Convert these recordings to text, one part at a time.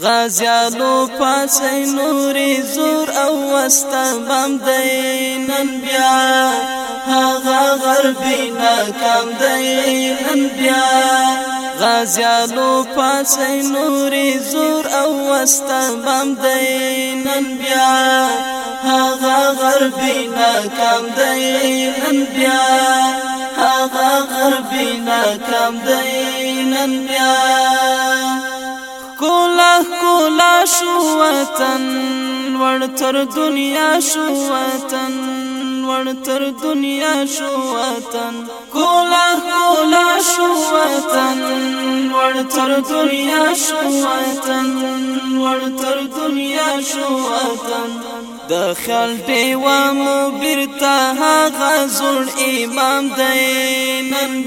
غازیانو پاسې نوري زور أو واستبم دینن بیا هغه غربي ناکام دینن بیا غازیانو پاسې نوري زور أو واستبم دینن بیا هغه غربي ناکام دینن بیا هغه غربي ناکام دینن بیا کولا شو وطن ور تر دنیا شو وطن. ور تر دنیا شو وطن کولا کولا شو وطن ور تر دنیا شو وطن. ور تر دنیا شو وطن امام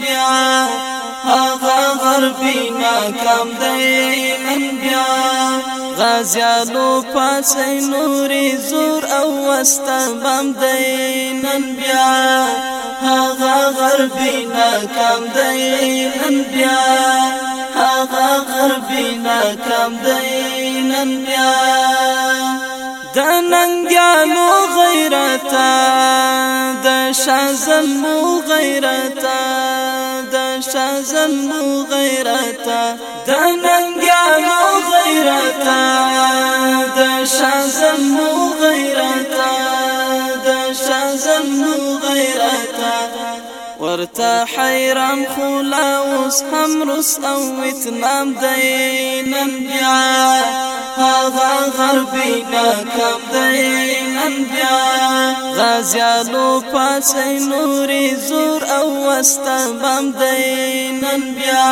هغه غربي ناکام دی نن بیا غازیانو پاسې زور أو واستبم دی نن بیا هغه غربي ناکام دی نن بیا هغه غربي ناکام دی نن د ننګیانو غیرتا د شازن مو غیرتا شازن مو غیرتا د ننګیانو غیرتا د شازن مو غیرتا د شازن مو غیرتا. ورته حیران خولا اوس هم روس أو ویتنام دی نن بیا هغه غربي ناکام دی نن بیا غازیانو پاسې زور أو واستبم دی نن بیا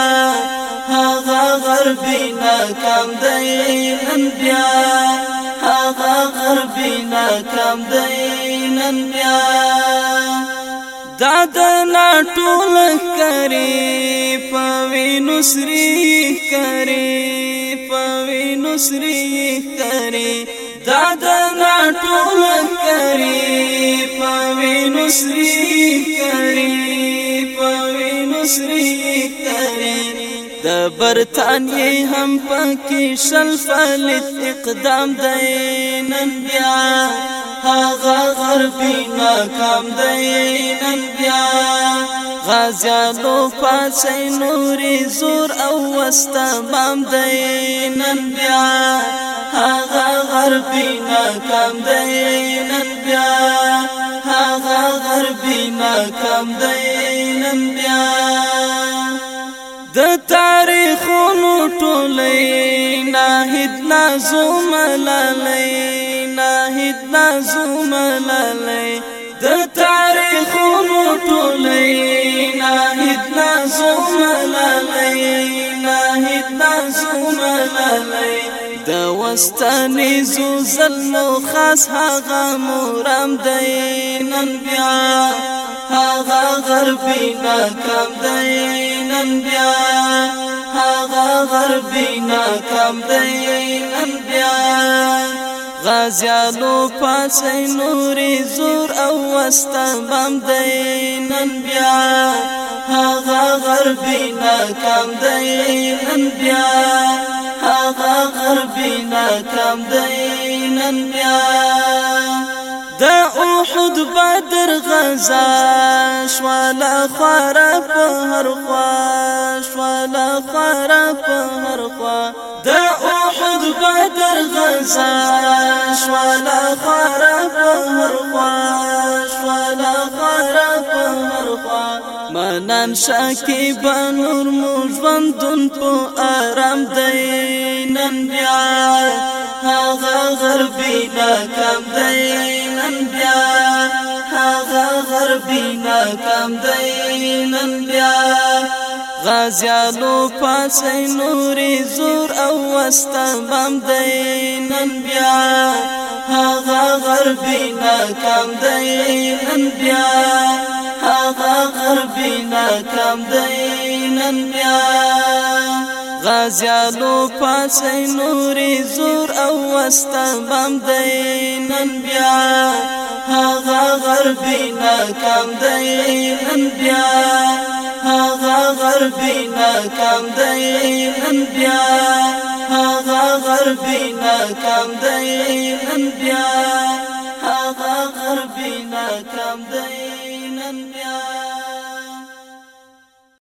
هغه غربي ناکام دی نن بیا هغه غربي ناکام دا د ټول کرے پوي نسري کرے پوي نسري کرے۔ دا د ټول کرے پوي نسري کرے پوي نسري کرے۔ د برتانیې هم پکې شل فلت اقدام دی نن بیا هغه غربي ناکام دی نن بیا غازیانو پاسې نوري زور او واستبام دی. نن بیا هغه غربي ناکام دی نن بیا هغه غربي ناکام دی نن بیا د تاریخونو ټولې ناهید نازوم لالې ناهید نازوم للی د تاریخونو ټولې ناهید نازوم للی ناهید نازوم للی د وستانی زو ظلم خاص هغه مورم دی. نن بیا هغه غربي ناکام دی. نن بیا هغه غربي ناکام دی. نن بیا غازیانو پاسې نوري زور أو واستبم دی. نن بیا هغه غربي ناکام دی. نن بیا هغه غربي ناکام دی. نن بیا د احد بدر غزا شوالا خار په هر خوا شوالا خار هر خوا. خرسا شوالا خارا پهر خوا شوالا خارا پهر خوا منان شاکی بانور مجوندون پو آرام دینن بیا هاغا غربی ناکام دینن بیا هاغا غربی ناکام دینن بیا غازیانو پاسې نوري زور أو واستبم دی نن بیا. هغه غربي ناکام دی نن بیا. هغه غربي ناکام دی نن بیا. غازیانو پاسې نوري زور أو واستبم دی. نن بیا هغه غربي ناکام دی. نن بیا هغه غربي ناکام دی. نن بیا هغه غربي ناکام دی. نن بیا هغه غربي ناکام دی. نن